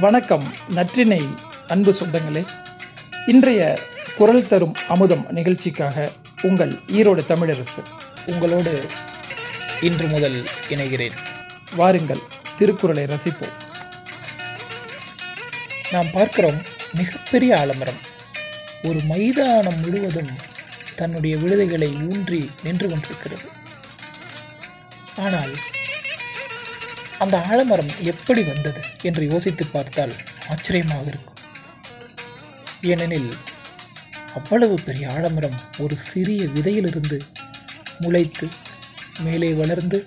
வணக்கம் நற்றினை அன்பு சொந்தங்களே. இன்றைய குரல் தரும் அமுதம் நிகழ்ச்சிக்காக உங்கள் ஈரோடு தமிழரசு. உங்களோடு இன்று முதல் இணைகிறேன். வாருங்கள் திருக்குறளை ரசிப்போம். நாம் பார்க்கிறோம் மிகப்பெரிய ஆலமரம். ஒரு மைதானம் முழுவதும் தன்னுடைய விழுதைகளை ஊன்றி நின்று கொண்டிருக்கிறது. ஆனால் அந்த ஆலமரம் எப்படி வந்தது என்று யோசித்து பார்த்தால் ஆச்சரியமாக இருக்கும். ஏனெனில் அவ்வளவு பெரிய ஆலமரம் ஒரு சிறிய விதையிலிருந்து முளைத்து மேலே வளர்ந்து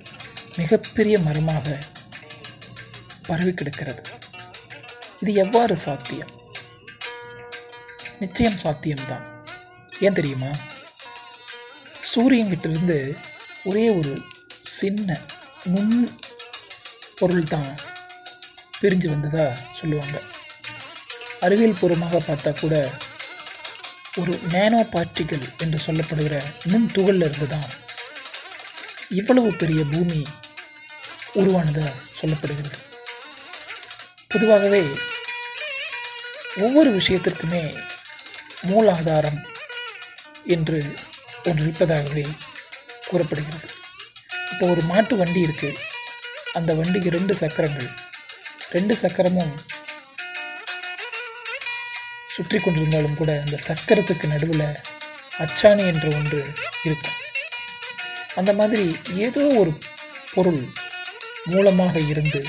மிகப்பெரிய மரமாக பரவி கிடக்கிறது இது எவ்வாறு சாத்தியம்? நிச்சயம் சாத்தியம்தான். ஏன் தெரியுமா? சூரியன்கிட்டிருந்து ஒரே ஒரு சின்ன நுண் பொருள் தான் பிரிஞ்சு வந்ததா சொல்லுவாங்க. அறிவியல் பூர்வமாக பார்த்தா கூட ஒரு நேனோ பார்ட்டிகள் என்று சொல்லப்படுகிற நுண் துகளில் இருந்து தான் இவ்வளவு பெரிய பூமி உருவானதாக சொல்லப்படுகிறது. பொதுவாகவே ஒவ்வொரு விஷயத்திற்குமே மூலாதாரம் என்று ஒன்று இருப்பதாகவே கூறப்படுகிறது. இப்போ ஒரு மாட்டு வண்டி இருக்குது அந்த வண்டிக்கு ரெண்டு சக்கரங்கள். ரெண்டு சக்கரமும் சுற்றி கொண்டிருந்தாலும் கூட அந்த சக்கரத்துக்கு நடுவில் அச்சாணி என்ற ஒன்று இருக்கும். அந்த மாதிரி ஏதோ ஒரு பொருள் மூலமாக இருந்து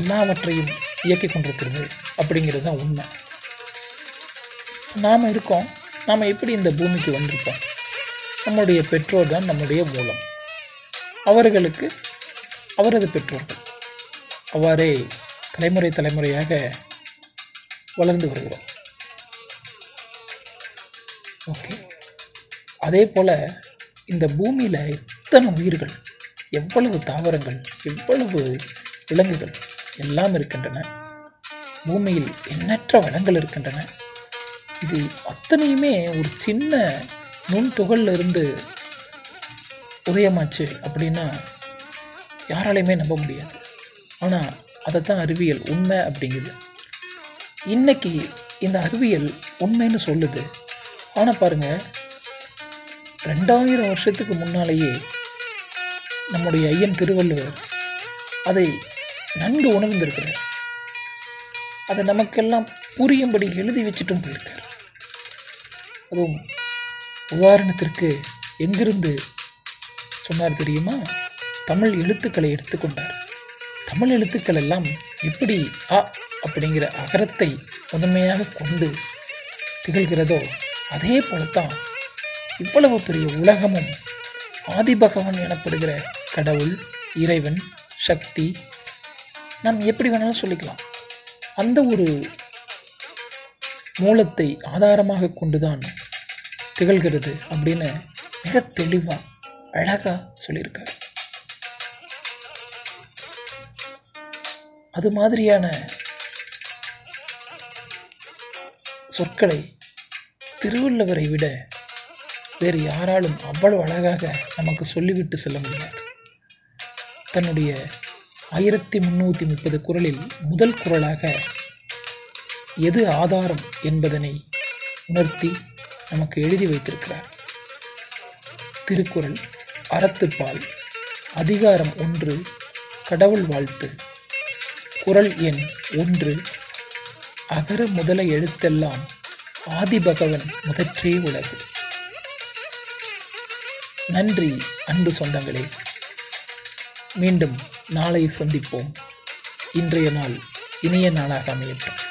எல்லாவற்றையும் இயக்கி கொண்டிருக்கிறது அப்படிங்கிறது தான் உண்மை. நாம் இருக்கோம் நாம் எப்படி இந்த பூமிக்கு வந்திருக்கோம் நம்முடைய பெற்றோர் தான் நம்முடைய மூலம். அவர்களுக்கு அவரது பெற்றோர்கள். அவ்வாறே தலைமுறை தலைமுறையாக வளர்ந்து வருகிறோம். ஓகே. அதே போல் இந்த பூமியில் எத்தனை உயிர்கள் எவ்வளவு தாவரங்கள் எவ்வளவு விலங்குகள் எல்லாம் இருக்கின்றன பூமியில் எண்ணற்ற வளங்கள் இருக்கின்றன இது அத்தனையுமே ஒரு சின்ன நுண் துகள்ல இருந்து உதயமாச்சு அப்படின்னா யாராலையுமே நம்ப முடியாது. ஆனால் அதைத்தான் அறிவியல் உண்மை அப்படிங்குது. இன்னைக்கு இந்த அறிவியல் உண்மைன்னு சொல்லுது. ஆனால் பாருங்க ரெண்டாயிரம் வருஷத்துக்கு முன்னாலேயே நம்முடைய ஐயன் திருவள்ளுவர் அதை நன்கு உணர்ந்திருக்கிறார். அதை நமக்கெல்லாம் புரியும்படி எழுதி வச்சுட்டும் போயிருக்கார். அதுவும் உதாரணத்திற்கு எங்கிருந்து சொன்னார் தெரியுமா? தமிழ் எழுத்துக்களை எடுத்துக்கொண்டார் தமிழ் எழுத்துக்கள் எல்லாம் எப்படி அ அப்படிங்கிற அகரத்தை முதன்மையாக கொண்டு திகழ்கிறதோ அதே போலத்தான் இவ்வளவு பெரிய உலகமும் ஆதிபகவன் எனப்படுகிற கடவுள் இறைவன் சக்தி நாம் எப்படி வேணாலும் சொல்லிக்கலாம். அந்த ஒரு மூலத்தை ஆதாரமாக கொண்டுதான் திகழ்கிறது அப்படின்னு மிக தெளிவாக அழகாக சொல்லியிருக்காரு. அது மாதிரியான சொற்களை திருவள்ளுவரை விட வேறு யாராலும் அவ்வளவு அழகாக நமக்கு சொல்லிவிட்டு செல்ல முடியாது. தன்னுடைய ஆயிரத்தி முந்நூற்றி முப்பது குரலில் முதல் குரலாக எது ஆதாரம் என்பதனை உணர்த்தி நமக்கு எழுதி வைத்திருக்கிறார். திருக்குறள் அறத்துப்பால் அதிகாரம் ஒன்று கடவுள் வாழ்த்து. குரல் எண் ஒன்று. அகர முதல எழுத்தெல்லாம் ஆதிபகவன் முதற்றே உலகு. நன்றி அன்பு சொந்தங்களே. மீண்டும் நாளை சந்திப்போம். இன்றைய நாள் இனிய நாளாக அமையட்டும்.